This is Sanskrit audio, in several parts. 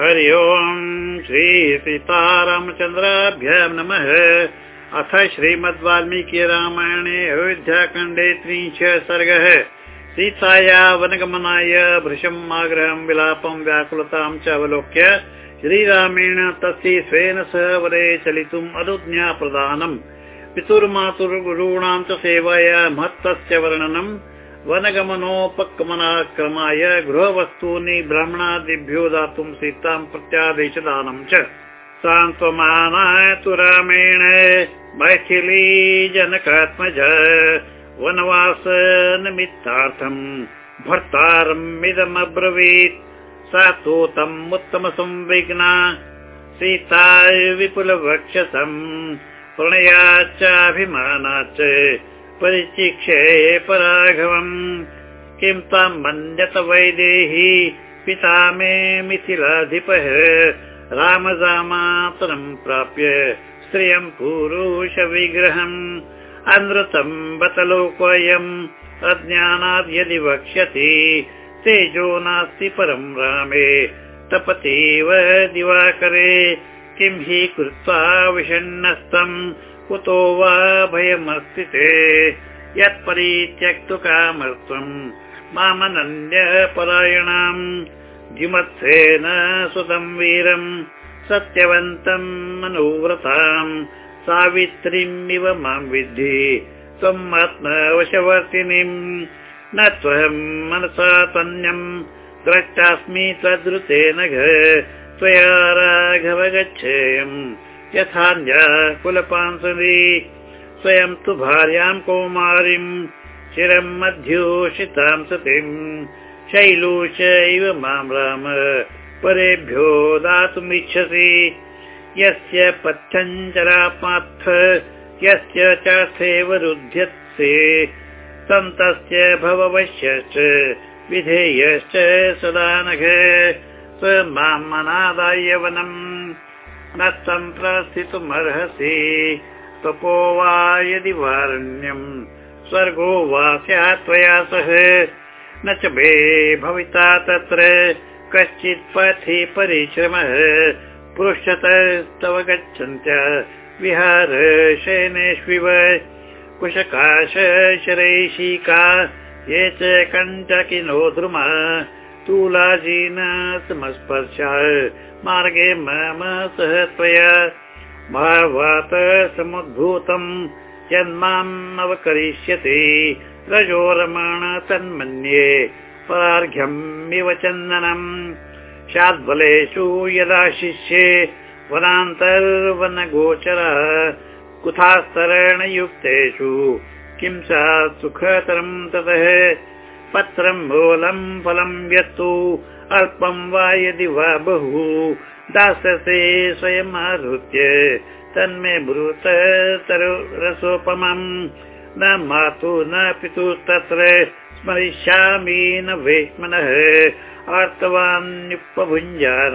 हरि ओम् श्री सीतारामचन्द्राभ्यां नमः। अथ श्रीमद् वाल्मीकि रामायणे अयोध्याखण्डे त्रिंश सर्गः। सीताया वनगमनाय भृशम् आग्रहम् विलापं व्याकुलतां च अवलोक्य श्रीरामेण तस्य स्वेन सह वरे चलितुम् अनुज्ञा प्रदानम् पितुर्मातुर्गुरूणां च सेवाया महत्तस्य वर्णनम् वनगमनोपगमनाक्रमाय गृहवस्तूनि ब्राह्मणादिभ्यो दातुं सीतां प्रत्यादेशदानं च। सान्त्वमानाय तु रामेण मैथिली जनकात्मज वनवास निमित्तार्थम् भर्तारमिदमब्रवीत्। सा तु तम् उत्तमसंविघ्ना सीता विपुलवक्षसम् प्रणयाच्चाभिमानाच्च परिचिक्षे पराघवम्। किं ताम् मन्यत वैदेही? पिता मे मिथिलाधिपः। रामदामातरम् प्राप्य श्रियम् पुरुष विग्रहम् अनृतम् बतलोकोऽयम् अज्ञानाद् यदि वक्ष्यति तेजो नास्ति परम् रामे। तपतीव दिवाकरे। किं हि कृत्वा विषण्णस्तम् कुतो वा भयमस्ति ते। यत्परित्यक्तु कामर्त्वम् मामनन्य परायणाम् जिमत्सेन सुतम् वीरम्। सत्यवन्तम् मनोव्रताम्। सावित्रीमिव माम् विद्धि। त्वम् आत्मवशवर्तिनीम् न त्वम् मनसा तन्यम्। द्रष्टास्मि त्वदृतेन त्वया राघव गच्छेयम् यथान्य कुलपांसदि। स्वयं तु भार्यां कौमारीम् चिरम् मध्योषितां सतीम् शैलूष इव मां राम परेभ्यो दातुमिच्छसि। यस्य पथ्यञ्जरापार्थ यस्य चार्थेव रुध्यत्से सन्तस्य भवश्यश्च विधेयश्च सदा नघ स मां मनादाय वनम् न सम्प्रस्थितुमर्हसि। तपो वा यदि वारण्यम् स्वर्गो वा स्यात् त्वया सह। न च मे भविता तत्र कश्चित् पथि परिश्रमः। पृष्ठतस्तव गच्छन्त्य विहार शयनेष्विव। कुशकाश शरैशिका ये च कण्टकिनो द्रुमा तूलाजीन समस्पर्श मार्गे मम सह त्वया भावात समुद्भूतम् यन्माम् अवकरिष्यति। तन्मन्ये परार्घ्यम् इव चन्दनम्। शाद्बलेषु यदा शिष्ये वनान्तर्वनगोचरः। कुथास्तरणयुक्तेषु किं सा सुखतरम् ततः पत्रम् मूलम् फलम् यत्तु अल्पम् वा यदि वा बहु। दास्यसे स्वयमाहृत्य तन्मे ब्रूत रसोपमम् न मातु न पितुस्तत्र स्मरिष्यामि न वेश्मनः। आर्तवान्युपभुञ्जान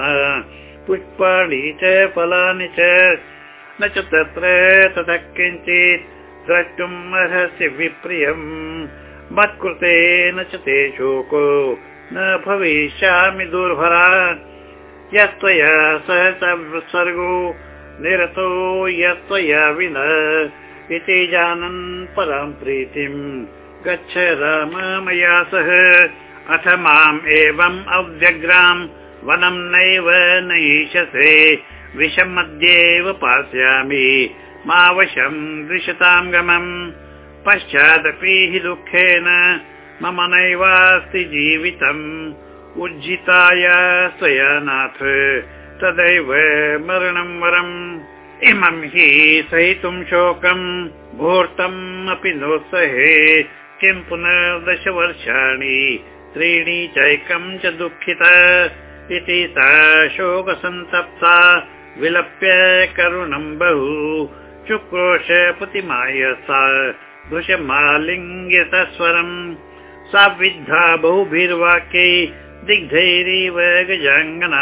पुष्पाणि च फलानि च। न च तत्र ततः किञ्चित् द्रष्टुम् अर्हस्य विप्रियम् मत्कृते न च ते शोको न भविष्यामि दुर्भरा। यत्त्वया सह सर्गो निरतो यत्त्वया विना इति जानन् पराम् प्रीतिम् गच्छ राम मया सह। अथ माम् एवम् अव्यग्राम् वनम् नैव नयिष्यसे विषमध्येव पास्यामि। मा वशम् दृशताम् गमम् पश्चादपि हि दुःखेन मम नैवास्ति जीवितम्। उज्जिताय स्वया नाथ तदैव मरणम् वरम्। इमम् हि सहितुम् शोकम् मुहूर्तम् अपि नोत्सहे किम् पुनः दशवर्षाणि त्रीणि चैकम् च दुःखिता। इति सा शोकसन्तप्ता विलप्य करुणम् बहु। चुक्रोश प्रतिमाय सा भृशमालिङ्ग्यतस्वरम् सा विद्धा बहुभिर्वाक्यै दिग्धैरिव गजाङ्गना।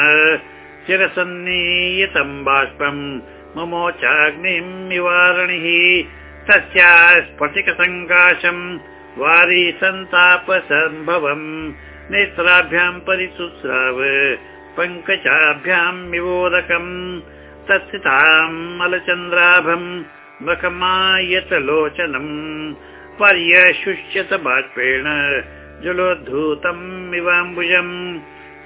चिरसन्नियतम् बाष्पम् ममोचाग्निम् निवारणिः। तस्या स्फटिकसङ्काशम् वारी सन्तापसम्भवम्। नेत्राभ्याम् परिसुस्राव पङ्कजाभ्याम् विवोदकम् तत्सिताम् मलचन्द्राभम् मखमायत लोचनम् पर्यशुष्यत बाष्पेण जलोद्धूतम् इवाम्बुजम्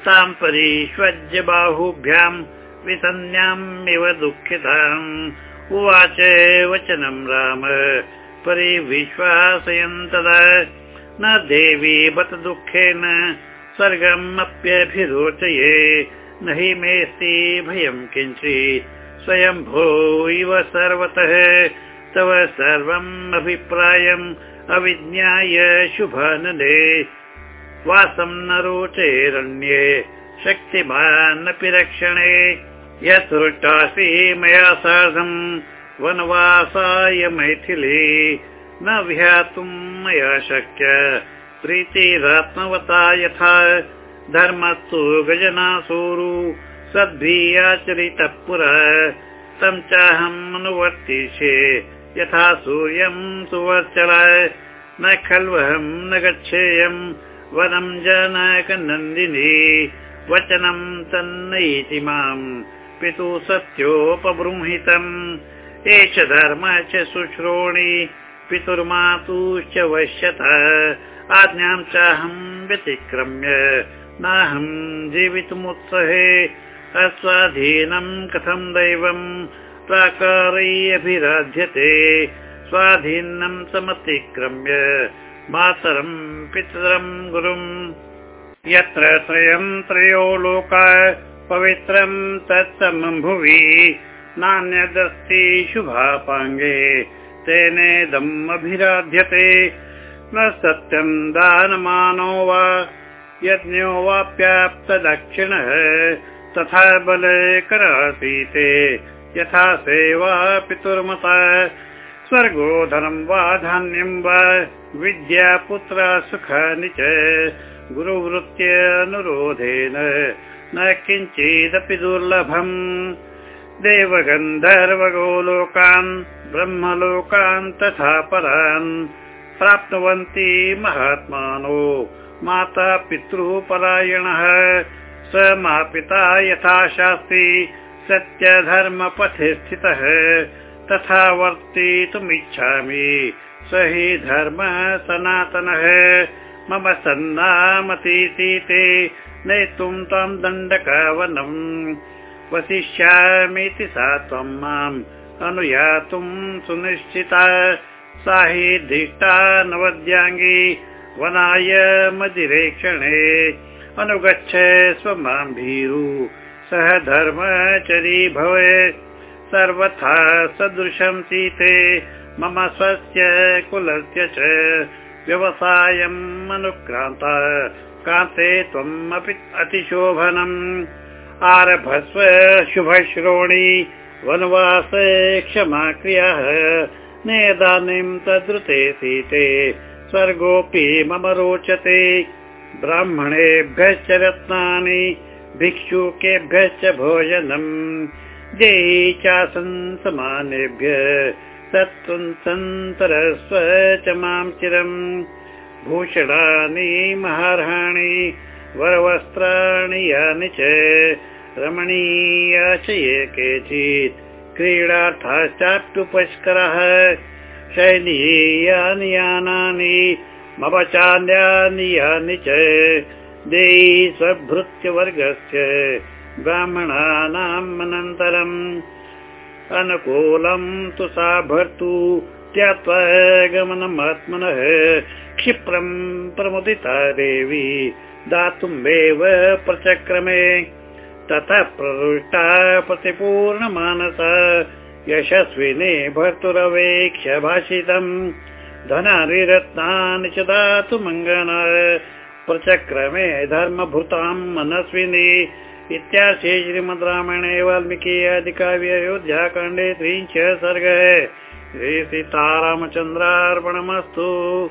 ताम् परिष्वज्य बाहुभ्याम् विसन्याम् इव दुःखिताम् उवाच वचनम् राम। परिविश्वासयन् तदा न देवी बत दुःखेन स्वर्गम् अप्यभिरोचये। न हि मेऽस्ति भयम् किञ्चित् स्वयं भो इव सर्वतः। तव सर्वम् अभिप्रायम् अविज्ञाय शुभानने। वासं न रोचेरण्ये शक्तिमानपि रक्षणे। यत्सृष्टासि मया सार्धम् वनवासाय मैथिली। न विहातुम् मया शक्य प्रीतिरात्मवता यथा। धर्मस्तु गजनासूरु सद्भियाचरितः पुरा तं चाहम् अनुवर्तिष्ये यथा सूर्यम् सुवर्चल। न खल्वहम् न गच्छेयम् वनम् जनकनन्दिनी वचनम् तन्नैति माम् पितु सत्योपबृंहितम् एष धर्म च शुश्रोणि पितुर्मातुश्च वश्यत। आज्ञाम् चाहम् व्यतिक्रम्य नाहम् जीवितुमुत्सहे अस्वाधीनम् कथम् दैवम् प्राकारै अभिराध्यते स्वाधीनम् समतिक्रम्य मातरम् पितरम् गुरुम् यत्र त्रयम् त्रयो लोका पवित्रम् तत्समम् भुवि नान्यदस्ति शुभापाङ्गे तेनेदम् अभिराध्यते न सत्यम् दानमानो वा यज्ञो वाप्याप्त दक्षिणः तथा बले करासीते यथा सेवा पितुर्मता। स्वर्गो धनम् वा धान्यम् वा। विद्या पुत्र सुखानि च गुरुवृत्त्यनुरोधेन न किञ्चिदपि दुर्लभम्। देवगन्धर्वगोलोकान् ब्रह्मलोकान् तथा परान् प्राप्नुवन्ति महात्मानो। माता पितृः परायणः स मापिता यथा शास्ति सत्यधर्मपथे स्थितः तथा वर्तितुमिच्छामि। स हि धर्मः सनातनः। मम सन्नामतीते नेतुं त्वं दण्डकावनम् वसिष्यामीति सा त्वं माम् अनुयातुं सुनिश्चिता। सा हि दृष्टा नवद्याङ्गी वनाय मदिरेक्षणे अनुगच्छ स्वमां भीरु सह धर्मचरी भवे सर्वथा सदृशं सीते। मम स्वस्य कुलस्य च व्यवसायम् अनुक्रान्ता। कान्ते त्वम् अपि अतिशोभनम्। आरभस्व शुभश्रोणि वनवास क्षमा क्रियाः। नेदानीं तद्रुते सीते। स्वर्गोऽपि मम रोचते ब्राह्मणेभ्यश्च रत्नानि भिक्षुकेभ्यश्च भोजनम्। देही चासन् समानेभ्य सन्तरस्व च मां चिरम्। भूषणानि महार्हाणि वरवस्त्राणि यानि च रमणीया च ये केचित्। क्रीडार्थाश्चाप्युपस्करः शैलीयानि यानानि मम चान्यानि यानि च देयी स्वभृत्यवर्गस्य ब्राह्मणानाम् अनन्तरम् अनुकूलम् तु सा भर्तु त्यक्त्वा गमनमात्मनः क्षिप्रम् प्रमुदिता देवी दातुमेव प्रचक्रमे ततः प्ररुष्टा प्रतिपूर्णमानस यशस्विने भर्तुरवेक्ष्य भाषितम् धनानि रत्नानि च दातु मङ्गन प्रचक्रमे धर्मभूताम् मनस्विनी। इत्यार्थे श्रीमद् रामायणे वाल्मीकि आदिकाव्य अयोध्याकाण्डे त्रिंश सर्ग। श्री सीतारामचन्द्रार्पणमस्तु